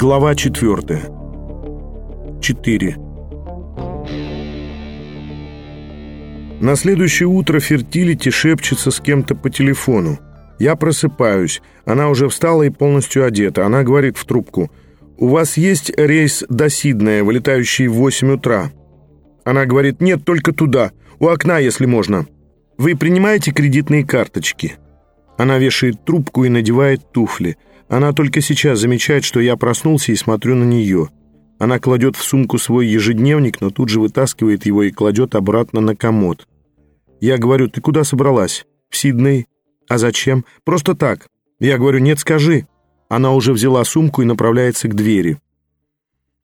Глава четвертая. Четыре. На следующее утро Фертилити шепчется с кем-то по телефону. Я просыпаюсь. Она уже встала и полностью одета. Она говорит в трубку. «У вас есть рейс до Сиднея, вылетающий в 8 утра?» Она говорит «Нет, только туда. У окна, если можно». «Вы принимаете кредитные карточки?» Она вешает трубку и надевает туфли. Она только сейчас замечает, что я проснулся и смотрю на нее. Она кладет в сумку свой ежедневник, но тут же вытаскивает его и кладет обратно на комод. Я говорю, ты куда собралась? В Сидней. А зачем? Просто так. Я говорю, нет, скажи. Она уже взяла сумку и направляется к двери.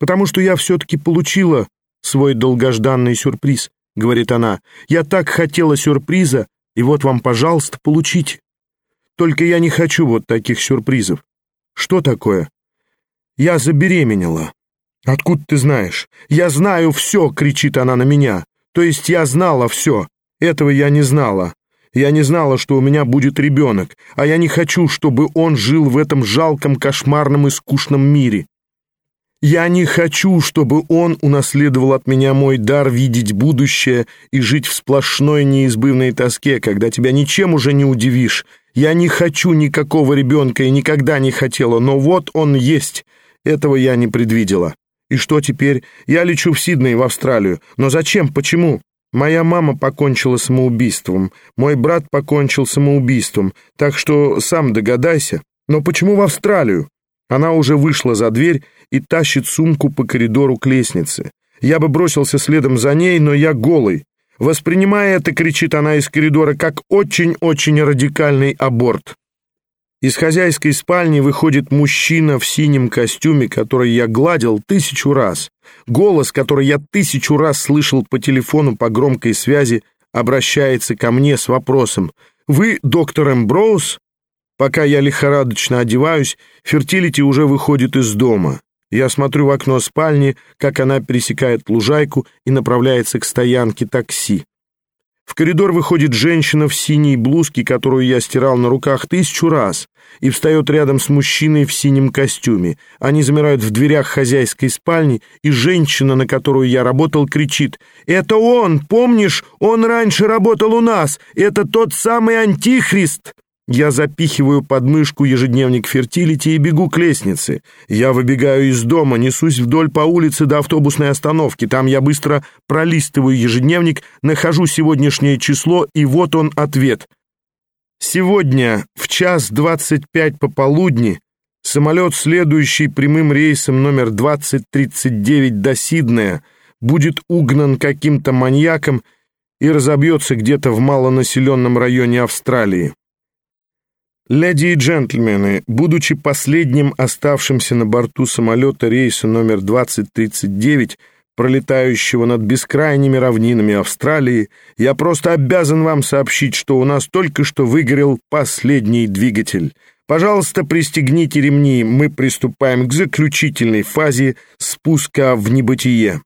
Потому что я все-таки получила свой долгожданный сюрприз, говорит она. Я так хотела сюрприза, и вот вам, пожалуйста, получите. Только я не хочу вот таких сюрпризов. Что такое? Я забеременела. Откуда ты знаешь? Я знаю все, кричит она на меня. То есть я знала все. Этого я не знала. Я не знала, что у меня будет ребенок, а я не хочу, чтобы он жил в этом жалком, кошмарном и скучном мире. Я не хочу, чтобы он унаследовал от меня мой дар видеть будущее и жить в сплошной неизбывной тоске, когда тебя ничем уже не удивишь, я не хочу никакого ребенка и никогда не хотела, но вот он есть. Этого я не предвидела. И что теперь? Я лечу в Сидней, в Австралию. Но зачем? Почему? Моя мама покончила самоубийством, мой брат покончил самоубийством, так что сам догадайся. Но почему в Австралию? Она уже вышла за дверь и тащит сумку по коридору к лестнице. Я бы бросился следом за ней, но я голый. Воспринимая это, кричит она из коридора, как очень-очень радикальный аборт. Из хозяйской спальни выходит мужчина в синем костюме, который я гладил тысячу раз. Голос, который я тысячу раз слышал по телефону по громкой связи, обращается ко мне с вопросом «Вы доктор Эмброуз?» Пока я лихорадочно одеваюсь, Фертилити уже выходит из дома. Я смотрю в окно спальни, как она пересекает лужайку и направляется к стоянке такси. В коридор выходит женщина в синей блузке, которую я стирал на руках тысячу раз, и встает рядом с мужчиной в синем костюме. Они замирают в дверях хозяйской спальни, и женщина, на которую я работал, кричит «Это он! Помнишь, он раньше работал у нас! Это тот самый антихрист!» Я запихиваю под мышку ежедневник фертилити и бегу к лестнице. Я выбегаю из дома, несусь вдоль по улице до автобусной остановки. Там я быстро пролистываю ежедневник, нахожу сегодняшнее число, и вот он ответ. Сегодня в час двадцать пять пополудни самолет, следующий прямым рейсом номер 2039 до Сиднея, будет угнан каким-то маньяком и разобьется где-то в малонаселенном районе Австралии. Леди и джентльмены, будучи последним оставшимся на борту самолета рейса номер 2039, пролетающего над бескрайними равнинами Австралии, я просто обязан вам сообщить, что у нас только что выгорел последний двигатель. Пожалуйста, пристегните ремни, мы приступаем к заключительной фазе спуска в небытие.